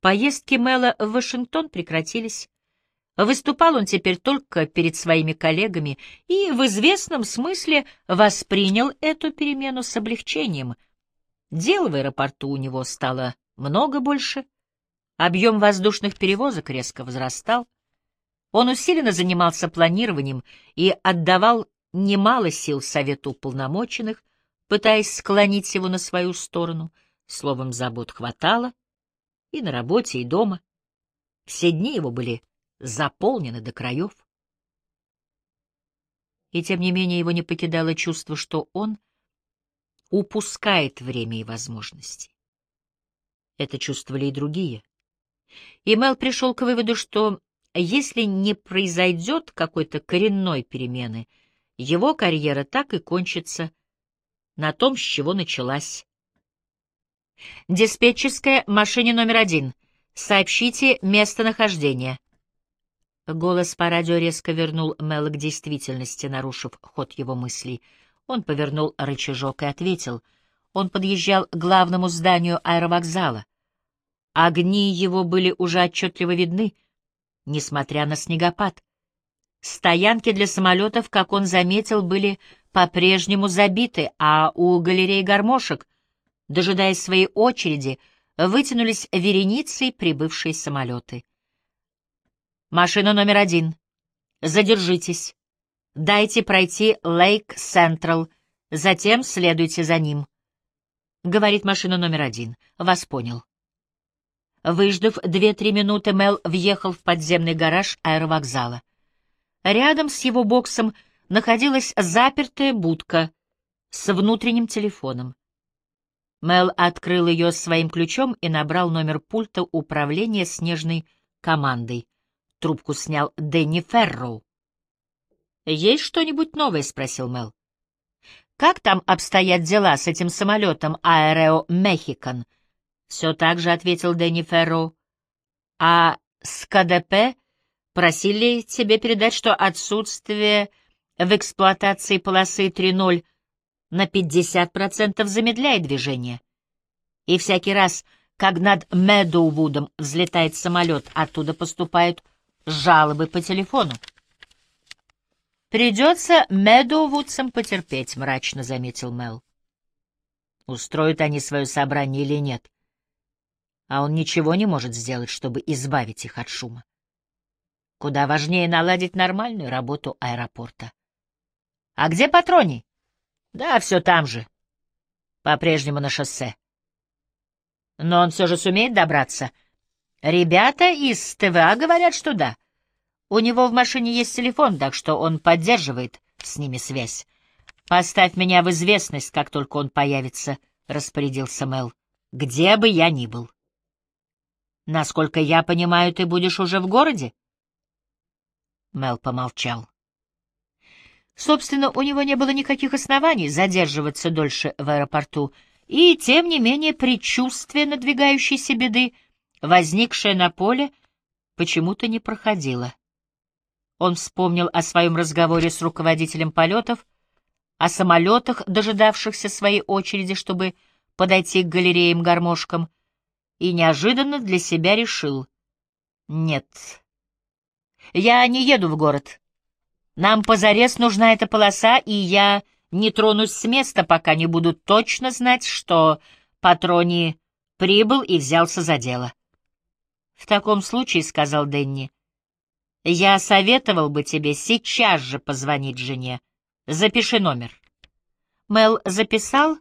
Поездки Мэла в Вашингтон прекратились. Выступал он теперь только перед своими коллегами и в известном смысле воспринял эту перемену с облегчением. Дел в аэропорту у него стало много больше, объем воздушных перевозок резко возрастал. Он усиленно занимался планированием и отдавал немало сил совету уполномоченных, пытаясь склонить его на свою сторону. Словом, забот хватало и на работе, и дома. Все дни его были заполнены до краев. И тем не менее его не покидало чувство, что он упускает время и возможности. Это чувствовали и другие. И Мел пришел к выводу, что если не произойдет какой-то коренной перемены, его карьера так и кончится на том, с чего началась. Диспетчерская машине номер один. Сообщите местонахождение. Голос по радио резко вернул Мэла к действительности, нарушив ход его мыслей. Он повернул рычажок и ответил. Он подъезжал к главному зданию аэровокзала. Огни его были уже отчетливо видны, несмотря на снегопад. Стоянки для самолетов, как он заметил, были по-прежнему забиты, а у галереи гармошек, дожидаясь своей очереди, вытянулись вереницей прибывшие самолеты. «Машина номер один. Задержитесь. Дайте пройти Лейк Централ, затем следуйте за ним», — говорит машина номер один. «Вас понял». Выждав две-три минуты, Мел въехал в подземный гараж аэровокзала. Рядом с его боксом находилась запертая будка с внутренним телефоном. Мел открыл ее своим ключом и набрал номер пульта управления снежной командой. Трубку снял Дэнни Ферроу. «Есть что-нибудь новое?» — спросил Мел. «Как там обстоят дела с этим самолетом Аэрео Мехикан?» «Все так же», — ответил Дэнни Ферроу. «А с КДП просили тебе передать, что отсутствие в эксплуатации полосы 3.0 на 50% замедляет движение. И всякий раз, как над Медоувудом взлетает самолет, оттуда поступают жалобы по телефону. «Придется Медоувудцам потерпеть», — мрачно заметил Мел. Устроят они свое собрание или нет. А он ничего не может сделать, чтобы избавить их от шума. Куда важнее наладить нормальную работу аэропорта. «А где Патрони?» «Да, все там же. По-прежнему на шоссе». «Но он все же сумеет добраться?» Ребята из ТВА говорят, что да. У него в машине есть телефон, так что он поддерживает с ними связь. Поставь меня в известность, как только он появится, — распорядился Мел. Где бы я ни был. Насколько я понимаю, ты будешь уже в городе? Мел помолчал. Собственно, у него не было никаких оснований задерживаться дольше в аэропорту, и, тем не менее, предчувствие надвигающейся беды — возникшее на поле, почему-то не проходило. Он вспомнил о своем разговоре с руководителем полетов, о самолетах, дожидавшихся своей очереди, чтобы подойти к галереям-гармошкам, и неожиданно для себя решил — нет, я не еду в город. Нам позарез нужна эта полоса, и я не тронусь с места, пока не буду точно знать, что Патрони прибыл и взялся за дело. «В таком случае, — сказал Денни, — я советовал бы тебе сейчас же позвонить жене. Запиши номер». Мел записал,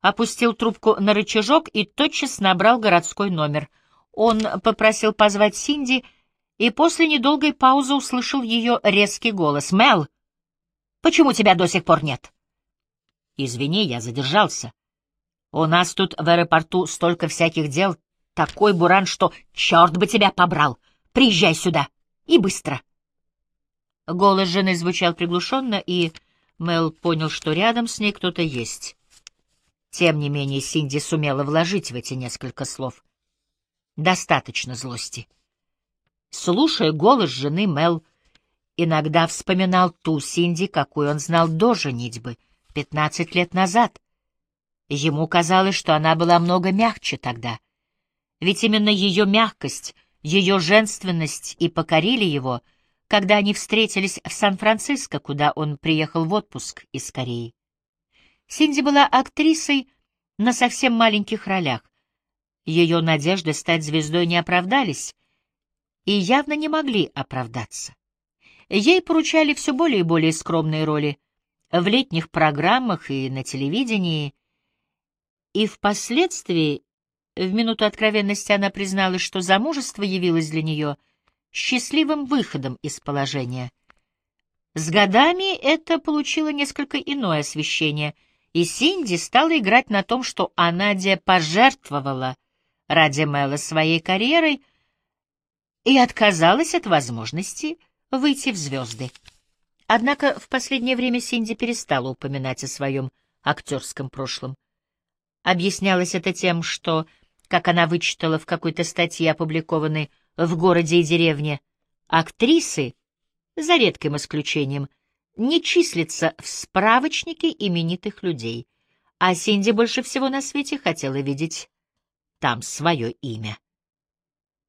опустил трубку на рычажок и тотчас набрал городской номер. Он попросил позвать Синди, и после недолгой паузы услышал ее резкий голос. «Мел, почему тебя до сих пор нет?» «Извини, я задержался. У нас тут в аэропорту столько всяких дел, такой буран, что черт бы тебя побрал. Приезжай сюда. И быстро. Голос жены звучал приглушенно, и Мел понял, что рядом с ней кто-то есть. Тем не менее, Синди сумела вложить в эти несколько слов достаточно злости. Слушая голос жены, Мел иногда вспоминал ту Синди, какую он знал до женитьбы, пятнадцать лет назад. Ему казалось, что она была много мягче тогда — Ведь именно ее мягкость, ее женственность и покорили его, когда они встретились в Сан-Франциско, куда он приехал в отпуск из Кореи. Синди была актрисой на совсем маленьких ролях. Ее надежды стать звездой не оправдались и явно не могли оправдаться. Ей поручали все более и более скромные роли в летних программах и на телевидении, и впоследствии, в минуту откровенности, она призналась, что замужество явилось для нее счастливым выходом из положения. С годами это получило несколько иное освещение — и Синди стала играть на том, что Анадия пожертвовала ради Мэла своей карьерой и отказалась от возможности выйти в звезды. Однако в последнее время Синди перестала упоминать о своем актерском прошлом. Объяснялось это тем, что, как она вычитала в какой-то статье, опубликованной в «Городе и деревне», актрисы, за редким исключением, — не числится в справочнике именитых людей, а Синди больше всего на свете хотела видеть там свое имя.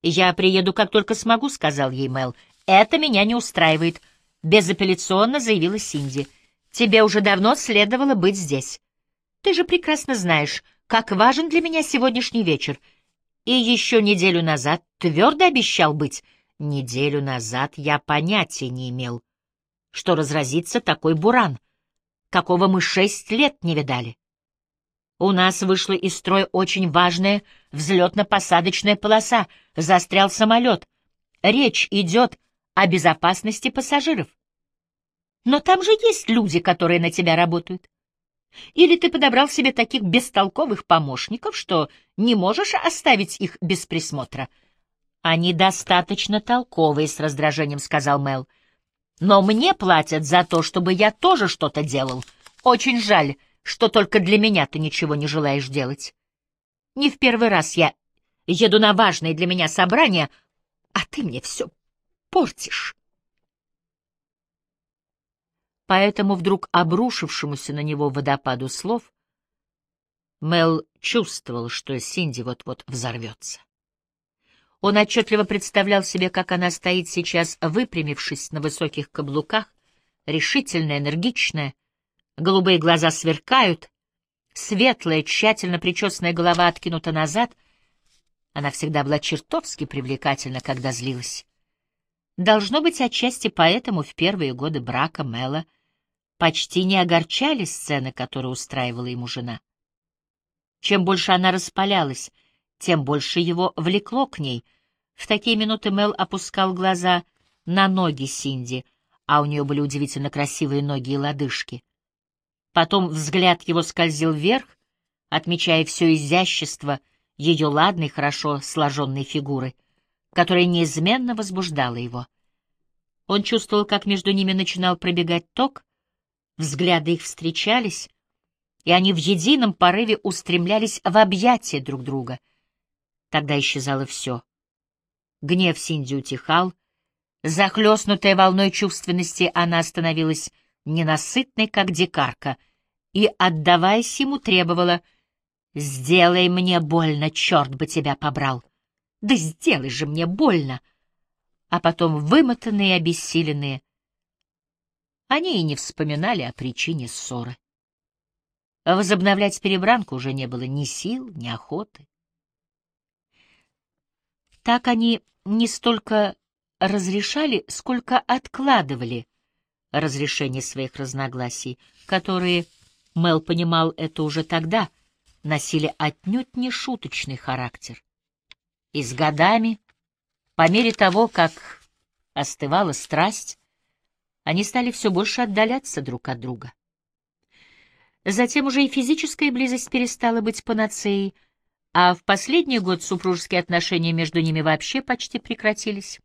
«Я приеду, как только смогу», — сказал ей Мел. «Это меня не устраивает», — безапелляционно заявила Синди. «Тебе уже давно следовало быть здесь. Ты же прекрасно знаешь, как важен для меня сегодняшний вечер. И еще неделю назад твердо обещал быть. Неделю назад я понятия не имел, что разразится такой буран, какого мы шесть лет не видали. У нас вышла из строя очень важная взлетно-посадочная полоса, застрял самолет. Речь идет о безопасности пассажиров. Но там же есть люди, которые на тебя работают. Или ты подобрал себе таких бестолковых помощников, что не можешь оставить их без присмотра? Они достаточно толковые, — с раздражением сказал Мел. — но мне платят за то, чтобы я тоже что-то делал. Очень жаль, что только для меня ты ничего не желаешь делать. Не в первый раз я еду на важные для меня собрания, а ты мне все портишь. Поэтому вдруг обрушившемуся на него водопаду слов Мел чувствовал, что Синди вот-вот взорвется. Он отчетливо представлял себе, как она стоит сейчас, выпрямившись на высоких каблуках, решительная, энергичная, голубые глаза сверкают, светлая, тщательно причесанная голова откинута назад. Она всегда была чертовски привлекательна, когда злилась. Должно быть, отчасти поэтому в первые годы брака Мэла почти не огорчали сцены, которые устраивала ему жена. Чем больше она распалялась, тем больше его влекло к ней — в такие минуты Мел опускал глаза на ноги Синди, а у нее были удивительно красивые ноги и лодыжки. Потом взгляд его скользил вверх, отмечая все изящество ее ладной, хорошо сложенной фигуры, которая неизменно возбуждала его. Он чувствовал, как между ними начинал пробегать ток, взгляды их встречались, и они в едином порыве устремлялись в объятия друг друга. Тогда исчезало все — Гнев Синди утихал. Захлестнутая волной чувственности, она становилась ненасытной, как дикарка, и, отдаваясь ему, требовала «Сделай мне больно, черт бы тебя побрал! Да сделай же мне больно!» А потом, вымотанные и обессиленные, они и не вспоминали о причине ссоры. Возобновлять перебранку уже не было ни сил, ни охоты. Так они не столько разрешали, сколько откладывали разрешение своих разногласий, которые, Мел понимал это уже тогда, носили отнюдь не шуточный характер. И с годами, по мере того, как остывала страсть, они стали все больше отдаляться друг от друга. Затем уже и физическая близость перестала быть панацеей, а в последний год супружеские отношения между ними вообще почти прекратились.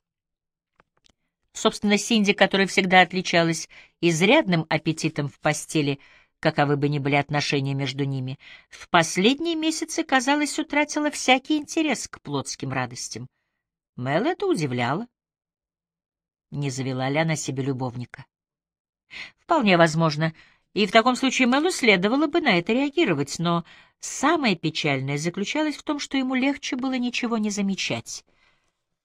Собственно, Синди, которая всегда отличалась изрядным аппетитом в постели, каковы бы ни были отношения между ними, в последние месяцы, казалось, утратила всякий интерес к плотским радостям. Мэл это удивляло. Не завела ли она себе любовника? Вполне возможно, И в таком случае Мэлу следовало бы на это реагировать, но самое печальное заключалось в том, что ему легче было ничего не замечать.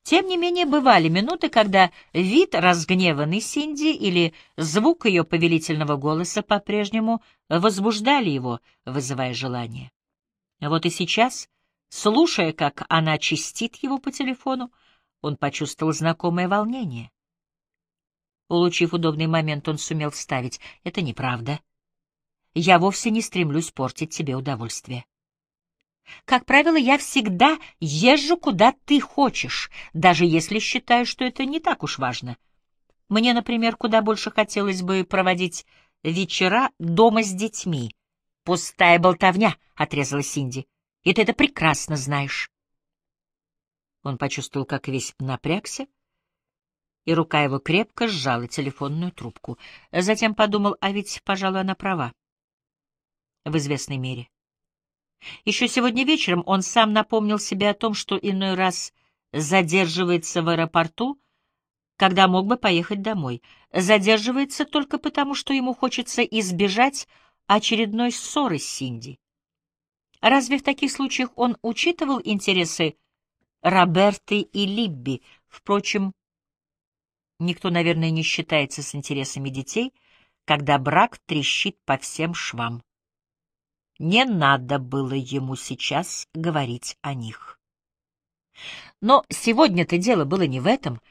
Тем не менее, бывали минуты, когда вид разгневанной Синди или звук ее повелительного голоса по-прежнему возбуждали его, вызывая желание. Вот и сейчас, слушая, как она чистит его по телефону, он почувствовал знакомое волнение. Улучив удобный момент, он сумел вставить. «Это неправда. Я вовсе не стремлюсь портить тебе удовольствие. Как правило, я всегда езжу, куда ты хочешь, даже если считаю, что это не так уж важно. Мне, например, куда больше хотелось бы проводить вечера дома с детьми. Пустая болтовня, — отрезала Синди, — и ты это прекрасно знаешь. Он почувствовал, как весь напрягся, и рука его крепко сжала телефонную трубку. Затем подумал, а ведь, пожалуй, она права. В известной мере. Еще сегодня вечером он сам напомнил себе о том, что иной раз задерживается в аэропорту, когда мог бы поехать домой. Задерживается только потому, что ему хочется избежать очередной ссоры с Синди. Разве в таких случаях он учитывал интересы Роберты и Либби? Впрочем, Никто, наверное, не считается с интересами детей, когда брак трещит по всем швам. Не надо было ему сейчас говорить о них. Но сегодня-то дело было не в этом.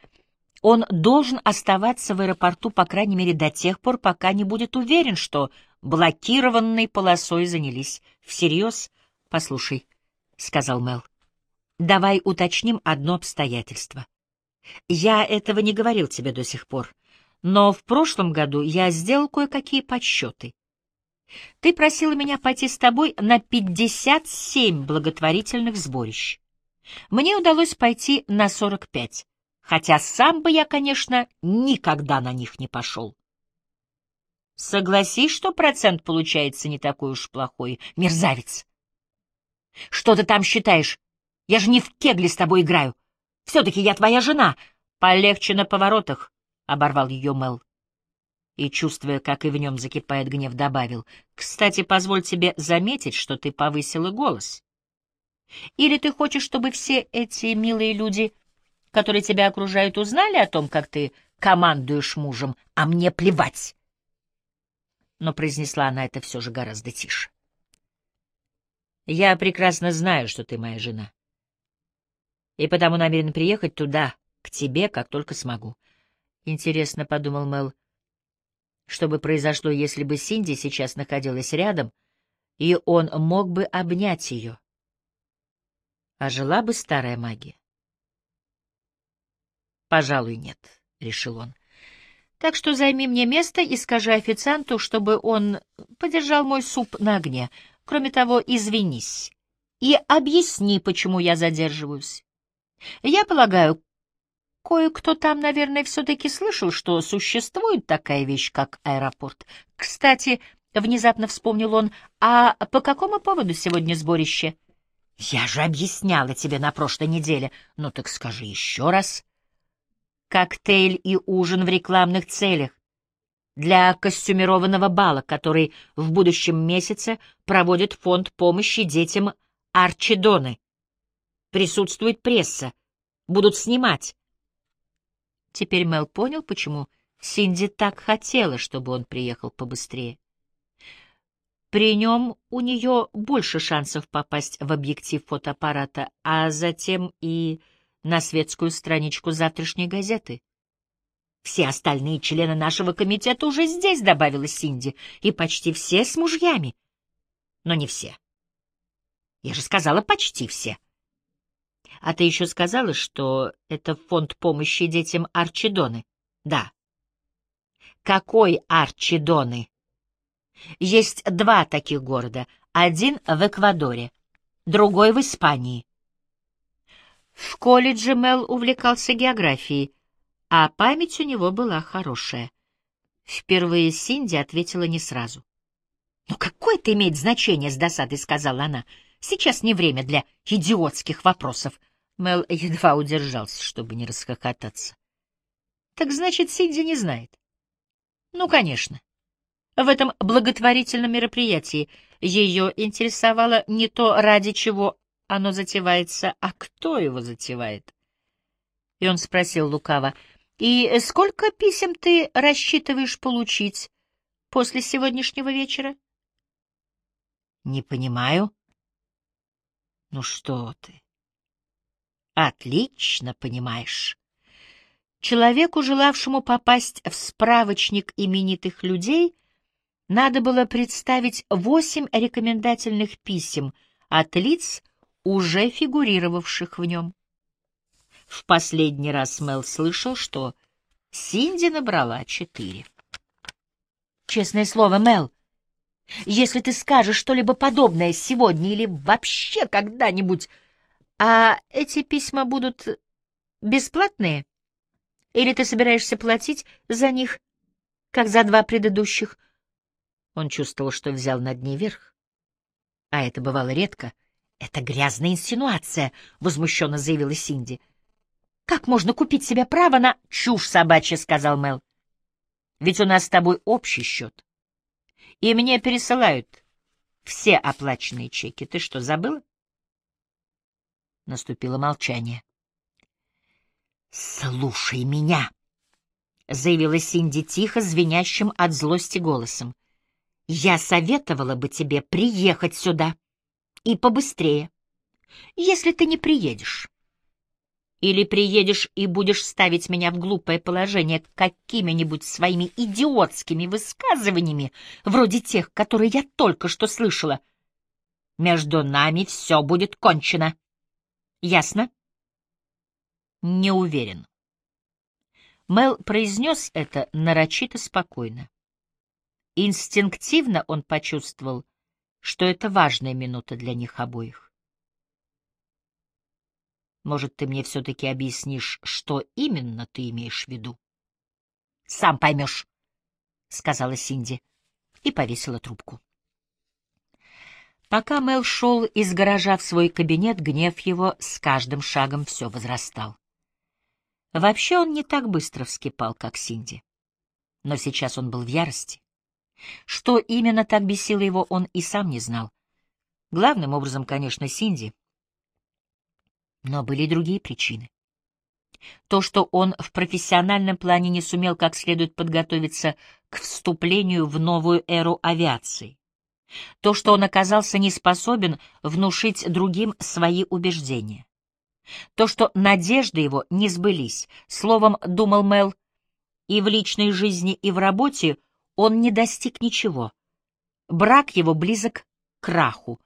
Он должен оставаться в аэропорту, по крайней мере, до тех пор, пока не будет уверен, что блокированной полосой занялись. Всерьез? Послушай, — сказал Мел, — давай уточним одно обстоятельство. Я этого не говорил тебе до сих пор, но в прошлом году я сделал кое-какие подсчеты. Ты просила меня пойти с тобой на 57 благотворительных сборищ. Мне удалось пойти на 45, хотя сам бы я, конечно, никогда на них не пошел. Согласись, что процент получается не такой уж плохой, мерзавец. Что ты там считаешь? Я же не в кегли с тобой играю. Все-таки я твоя жена. Полегче на поворотах, — оборвал ее Мел. И, чувствуя, как и в нем закипает гнев, добавил. Кстати, позволь тебе заметить, что ты повысила голос. Или ты хочешь, чтобы все эти милые люди, которые тебя окружают, узнали о том, как ты командуешь мужем, а мне плевать? Но произнесла она это все же гораздо тише. Я прекрасно знаю, что ты моя жена и потому намерен приехать туда, к тебе, как только смогу. Интересно, — подумал Мел, — что бы произошло, если бы Синди сейчас находилась рядом, и он мог бы обнять ее. А жила бы старая магия? Пожалуй, нет, — решил он. Так что займи мне место и скажи официанту, чтобы он подержал мой суп на огне. Кроме того, извинись и объясни, почему я задерживаюсь. Я полагаю, кое-кто там, наверное, все-таки слышал, что существует такая вещь, как аэропорт. Кстати, внезапно вспомнил он, а по какому поводу сегодня сборище? Я же объясняла тебе на прошлой неделе. Ну так скажи еще раз. Коктейль и ужин в рекламных целях для костюмированного бала, который в будущем месяце проводит фонд помощи детям Арчидоны. Присутствует пресса. Будут снимать. Теперь Мел понял, почему Синди так хотела, чтобы он приехал побыстрее. При нем у нее больше шансов попасть в объектив фотоаппарата, а затем и на светскую страничку завтрашней газеты. «Все остальные члены нашего комитета уже здесь», — добавила Синди, — «и почти все с мужьями. Но не все. Я же сказала, почти все. А ты еще сказала, что это фонд помощи детям Арчидоны? Да. Какой Арчидоны? Есть два таких города. Один в Эквадоре, другой в Испании. В колледже Мел увлекался географией, а память у него была хорошая. Впервые Синди ответила не сразу. «Ну какое это имеет значение?» — с досадой сказала она. «Сейчас не время для идиотских вопросов. Мел едва удержался, чтобы не расхохотаться. Так значит, Синди не знает. Ну, конечно. в этом благотворительном мероприятии. Ее интересовало не то, ради чего оно затевается, а кто его затевает. И он спросил лукаво, «И сколько писем ты рассчитываешь получить после сегодняшнего вечера?» «Не понимаю». «Ну что ты?» «Отлично понимаешь». Человеку, желавшему попасть в справочник именитых людей, надо было представить восемь рекомендательных писем от лиц, уже фигурировавших в нем. В последний раз Мел слышал, что Синди набрала четыре. Честное слово, Мел, если ты скажешь что-либо подобное сегодня или вообще когда-нибудь, а эти письма будут бесплатные? Или ты собираешься платить за них, как за два предыдущих? Он чувствовал, что взял над ней верх. А это бывало редко. «Это грязная инсинуация», — возмущенно заявила Синди. «Как можно купить себе право на чушь собачья?» — сказал Мел. «Ведь у нас с тобой общий счет. И мне пересылают все оплаченные чеки. Ты что, забыла?» Наступило молчание. «Слушай меня!» — заявила Синди тихо, звенящим от злости голосом. «Я советовала бы тебе приехать сюда. И побыстрее. Если ты не приедешь, или приедешь и будешь ставить меня в глупое положение какими-нибудь своими идиотскими высказываниями, вроде тех, которые я только что слышала. Между нами все будет кончено. Ясно? Не уверен. Мел произнес это нарочито спокойно. Инстинктивно он почувствовал, что это важная минута для них обоих. Может, ты мне все-таки объяснишь, что именно ты имеешь в виду? — Сам поймешь, — сказала Синди и повесила трубку. Пока Мел шел из гаража в свой кабинет, гнев его с каждым шагом все возрастал. Вообще он не так быстро вскипал, как Синди. Но сейчас он был в ярости. Что именно так бесило его, он и сам не знал. Главным образом, конечно, Синди — но были и другие причины. То, что он в профессиональном плане не сумел как следует подготовиться к вступлению в новую эру авиации. То, что он оказался не способен внушить другим свои убеждения. То, что надежды его не сбылись, словом, думал Мел, и в личной жизни, и в работе он не достиг ничего. Брак его близок к краху,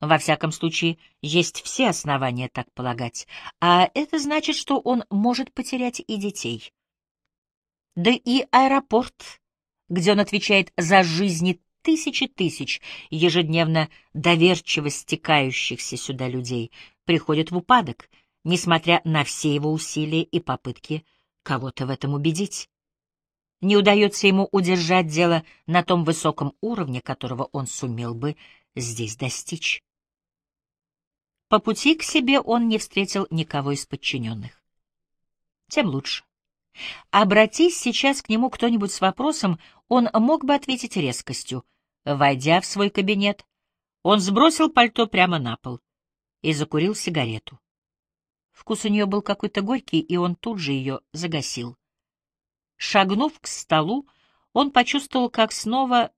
во всяком случае, есть все основания так полагать, а это значит, что он может потерять и детей. Да и аэропорт, где он отвечает за жизни тысячи тысяч ежедневно доверчиво стекающихся сюда людей, приходит в упадок, несмотря на все его усилия и попытки кого-то в этом убедить. Не удается ему удержать дело на том высоком уровне, которого он сумел бы здесь достичь. По пути к себе он не встретил никого из подчиненных. Тем лучше. Обратись сейчас к нему кто-нибудь с вопросом, он мог бы ответить резкостью. Войдя в свой кабинет, он сбросил пальто прямо на пол и закурил сигарету. Вкус у нее был какой-то горький, и он тут же ее загасил. Шагнув к столу, он почувствовал, как снова,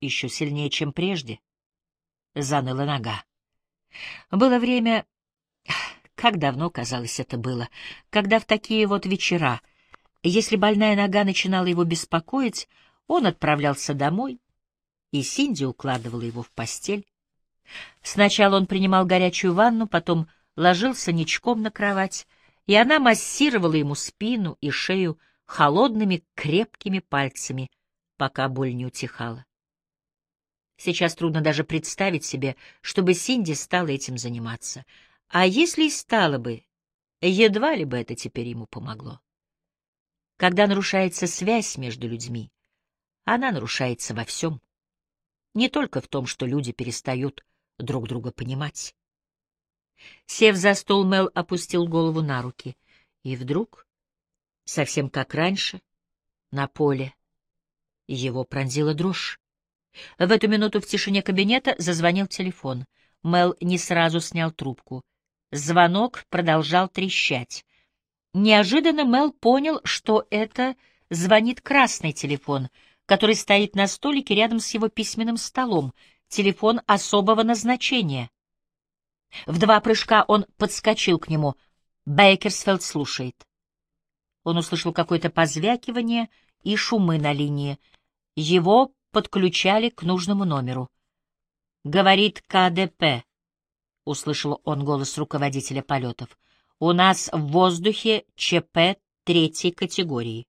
еще сильнее, чем прежде, заныла нога. Было время, как давно, казалось, это было, когда в такие вот вечера, если больная нога начинала его беспокоить, он отправлялся домой, и Синди укладывала его в постель. Сначала он принимал горячую ванну, потом ложился ничком на кровать, и она массировала ему спину и шею холодными крепкими пальцами, пока боль не утихала. Сейчас трудно даже представить себе, чтобы Синди стала этим заниматься. А если и стала бы, едва ли бы это теперь ему помогло. Когда нарушается связь между людьми, она нарушается во всем. Не только в том, что люди перестают друг друга понимать. Сев за стол, Мел опустил голову на руки. И вдруг, совсем как раньше, на поле, Его пронзила дрожь. В эту минуту в тишине кабинета зазвонил телефон. Мел не сразу снял трубку. Звонок продолжал трещать. Неожиданно Мел понял, что это звонит красный телефон, который стоит на столике рядом с его письменным столом, телефон особого назначения. В два прыжка он подскочил к нему. Бейкерсфелд слушает. Он услышал какое-то позвякивание и шумы на линии. Его подключали к нужному номеру. «Говорит КДП», — услышал он голос руководителя полетов. «У нас в воздухе ЧП третьей категории».